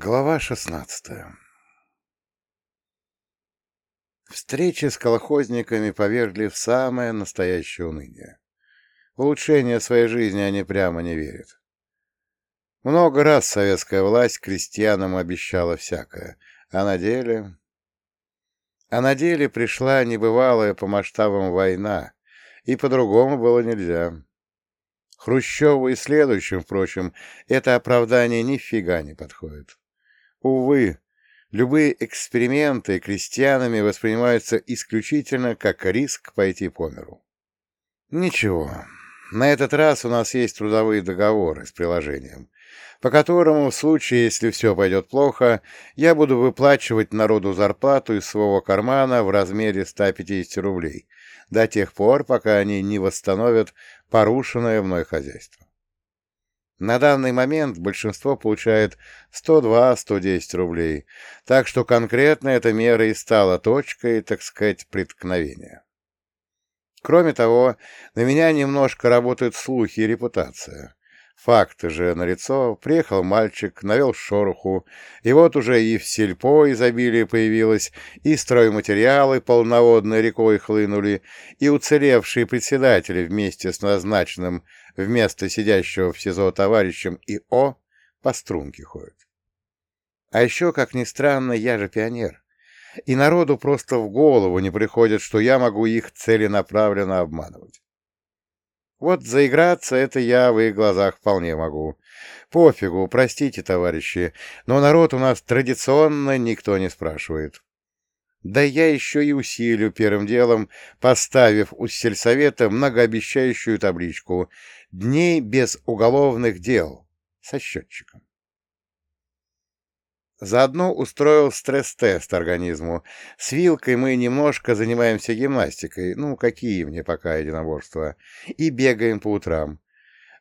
Глава шестнадцатая Встречи с колхозниками повергли в самое настоящее уныние. Улучшение своей жизни они прямо не верят. Много раз советская власть крестьянам обещала всякое, а на деле... А на деле пришла небывалая по масштабам война, и по-другому было нельзя. Хрущеву и следующим, впрочем, это оправдание нифига не подходит. Увы, любые эксперименты крестьянами воспринимаются исключительно как риск пойти по миру. Ничего, на этот раз у нас есть трудовые договоры с приложением, по которому в случае, если все пойдет плохо, я буду выплачивать народу зарплату из своего кармана в размере 150 рублей, до тех пор, пока они не восстановят порушенное мной хозяйство. На данный момент большинство получает 102-110 рублей, так что конкретно эта мера и стала точкой, так сказать, преткновения. Кроме того, на меня немножко работают слухи и репутация. Факты же налицо. Приехал мальчик, навел шороху, и вот уже и в сельпо изобилие появилось, и стройматериалы полноводной рекой хлынули, и уцелевшие председатели вместе с назначенным вместо сидящего в СИЗО товарищем ИО по струнке ходят. А еще, как ни странно, я же пионер, и народу просто в голову не приходит, что я могу их целенаправленно обманывать. Вот заиграться это я в их глазах вполне могу. Пофигу, простите, товарищи, но народ у нас традиционно никто не спрашивает. Да я еще и усилю первым делом, поставив у сельсовета многообещающую табличку «Дней без уголовных дел» со счетчиком. Заодно устроил стресс-тест организму. С вилкой мы немножко занимаемся гимнастикой, ну, какие мне пока единоборства, и бегаем по утрам.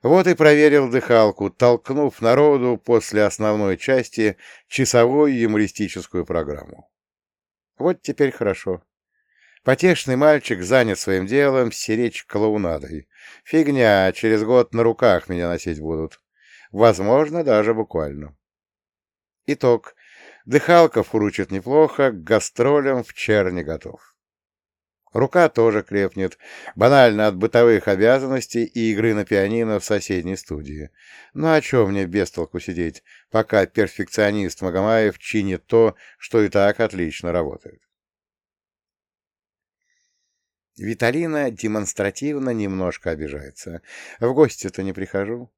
Вот и проверил дыхалку, толкнув народу после основной части часовую юмористическую программу. Вот теперь хорошо. Потешный мальчик занят своим делом, сиречь клоунадой. Фигня, через год на руках меня носить будут. Возможно, даже буквально. Итог. Дыхалка фуручит неплохо, к гастролям в черне готов. Рука тоже крепнет, банально от бытовых обязанностей и игры на пианино в соседней студии. Ну а чё мне без толку сидеть, пока перфекционист Магомаев чинит то, что и так отлично работает? Виталина демонстративно немножко обижается. В гости-то не прихожу.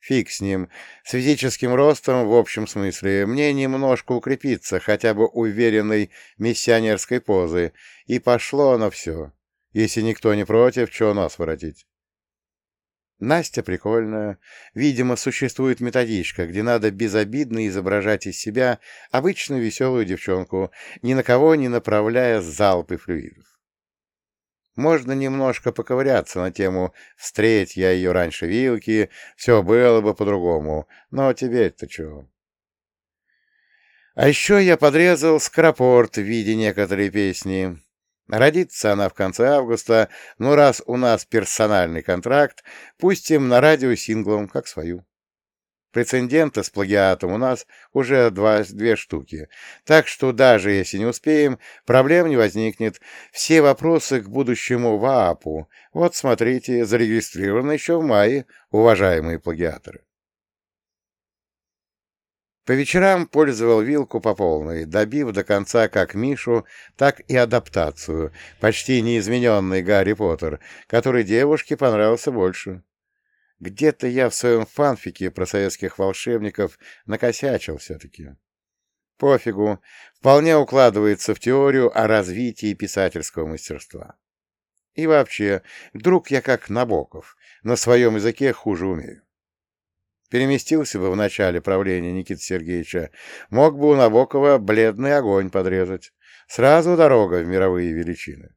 Фиг с ним. С физическим ростом, в общем смысле, мне немножко укрепиться хотя бы уверенной миссионерской позы, и пошло оно все. Если никто не против, что нас воротить? Настя прикольная. Видимо, существует методичка, где надо безобидно изображать из себя обычную веселую девчонку, ни на кого не направляя залпы флюидов. Можно немножко поковыряться на тему «встреть я ее раньше вилки», все было бы по-другому, но теперь-то чего? А еще я подрезал скоропорт в виде некоторой песни. Родится она в конце августа, но раз у нас персональный контракт, пустим на радио синглом, как свою. Прецеденты с плагиатом у нас уже два, две штуки, так что даже если не успеем, проблем не возникнет. Все вопросы к будущему ВААПу, вот смотрите, зарегистрированы еще в мае, уважаемые плагиаторы. По вечерам пользовал вилку по полной, добив до конца как Мишу, так и адаптацию, почти неизмененный Гарри Поттер, который девушке понравился больше. Где-то я в своем фанфике про советских волшебников накосячил все-таки. Пофигу, вполне укладывается в теорию о развитии писательского мастерства. И вообще, вдруг я как Набоков, на своем языке хуже умею. Переместился бы в начале правления Никиты Сергеевича, мог бы у Набокова бледный огонь подрезать. Сразу дорога в мировые величины.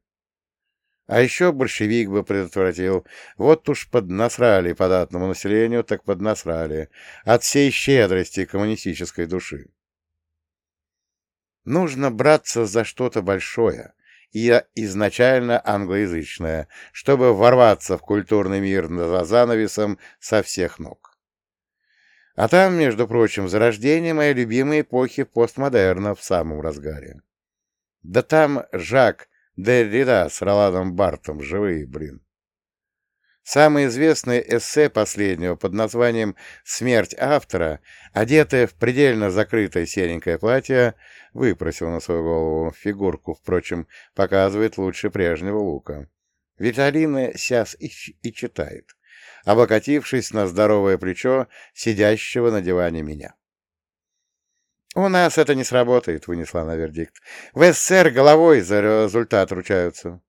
А еще большевик бы предотвратил. Вот уж поднасрали податному населению, так поднасрали. От всей щедрости коммунистической души. Нужно браться за что-то большое и изначально англоязычное, чтобы ворваться в культурный мир за занавесом со всех ног. А там, между прочим, зарождение моей любимой эпохи постмодерна в самом разгаре. Да там Жак Деррида с Роланом Бартом живые, блин. Самое известное эссе последнего под названием «Смерть автора», одетая в предельно закрытое серенькое платье, выпросил на свою голову фигурку, впрочем, показывает лучше прежнего лука. Виталина сейчас и, и читает, облокотившись на здоровое плечо сидящего на диване меня. «У нас это не сработает», — вынесла на вердикт. «В СССР головой за результат ручаются».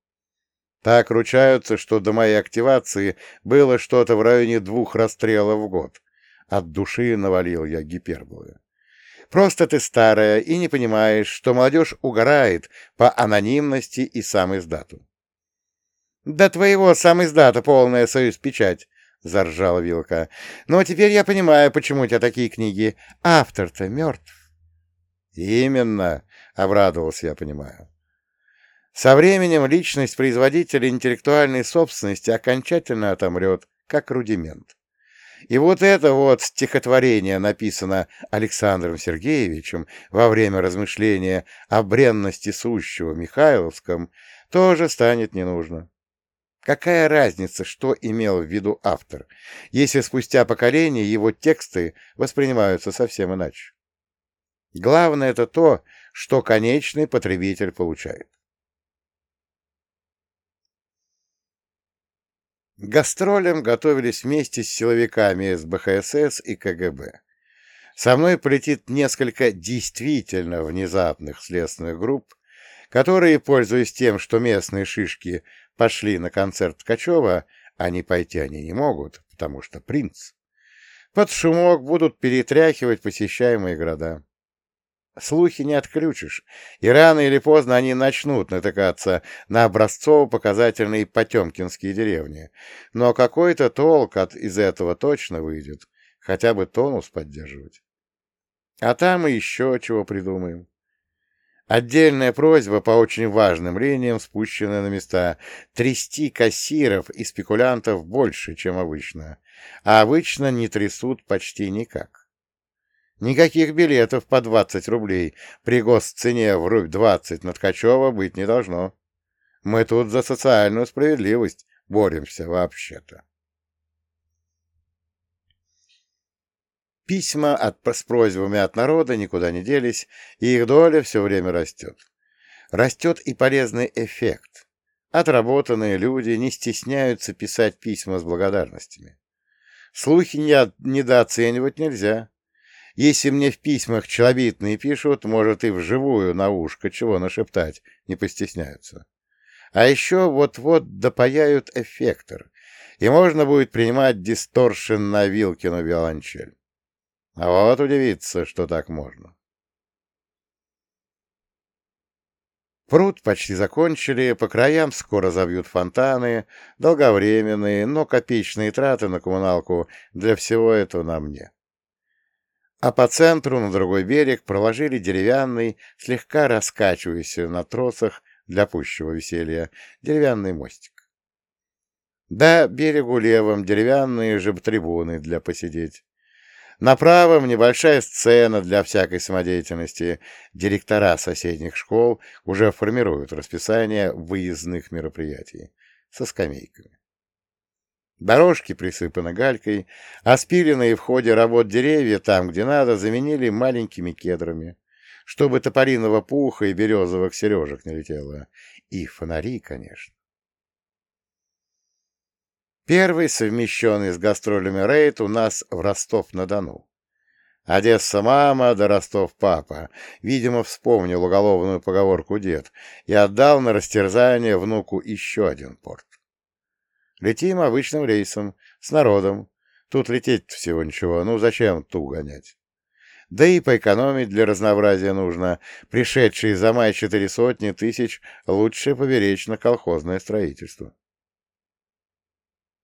Так ручаются, что до моей активации было что-то в районе двух расстрелов в год. От души навалил я гиперболы. Просто ты старая и не понимаешь, что молодежь угорает по анонимности и самоиздату. — Да твоего самоиздата полная союз-печать, — заржала Вилка. — Но теперь я понимаю, почему у тебя такие книги. Автор-то мертв. — Именно, — обрадовался я, понимаю. Со временем личность производителя интеллектуальной собственности окончательно отомрет, как рудимент. И вот это вот стихотворение написано Александром Сергеевичем во время размышления о бренности сущего Михайловском, тоже станет не нужно. Какая разница, что имел в виду автор, если спустя поколение его тексты воспринимаются совсем иначе? Главное это то, что конечный потребитель получает. Гастролям готовились вместе с силовиками из БХСС и КГБ. Со мной полетит несколько действительно внезапных следственных групп, которые, пользуясь тем, что местные шишки пошли на концерт Ткачева, а не пойти они не могут, потому что принц, под шумок будут перетряхивать посещаемые города. Слухи не отключишь, и рано или поздно они начнут натыкаться на образцово-показательные потемкинские деревни. Но какой-то толк от, из этого точно выйдет, хотя бы тонус поддерживать. А там еще чего придумаем. Отдельная просьба по очень важным линиям, спущенная на места, трясти кассиров и спекулянтов больше, чем обычно, а обычно не трясут почти никак. Никаких билетов по 20 рублей при госцене в рубль 20 на Ткачева быть не должно. Мы тут за социальную справедливость боремся вообще-то. Письма от, с просьбами от народа никуда не делись, и их доля все время растет. Растет и полезный эффект. Отработанные люди не стесняются писать письма с благодарностями. Слухи недооценивать нельзя. Если мне в письмах челобитные пишут, может, и вживую на ушко чего нашептать, не постесняются. А еще вот-вот допаяют эффектор, и можно будет принимать дисторшн на Вилкину виолончель. А вот удивиться, что так можно. Пруд почти закончили, по краям скоро забьют фонтаны, долговременные, но копеечные траты на коммуналку для всего этого на мне а по центру на другой берег проложили деревянный, слегка раскачивающийся на тросах для пущего веселья, деревянный мостик. Да, берегу левом деревянные же трибуны для посидеть. На правом небольшая сцена для всякой самодеятельности. Директора соседних школ уже формируют расписание выездных мероприятий со скамейками. Дорожки присыпаны галькой, а спиленные в ходе работ деревья там, где надо, заменили маленькими кедрами, чтобы топориного пуха и березовых сережек не летело. И фонари, конечно. Первый совмещенный с гастролями рейд у нас в Ростов-на-Дону. Одесса-мама да Ростов-папа, видимо, вспомнил уголовную поговорку дед и отдал на растерзание внуку еще один порт. Летим обычным рейсом, с народом. Тут лететь всего ничего, ну зачем ту гонять? Да и поэкономить для разнообразия нужно. Пришедшие за май четыре сотни тысяч лучше поберечь на колхозное строительство.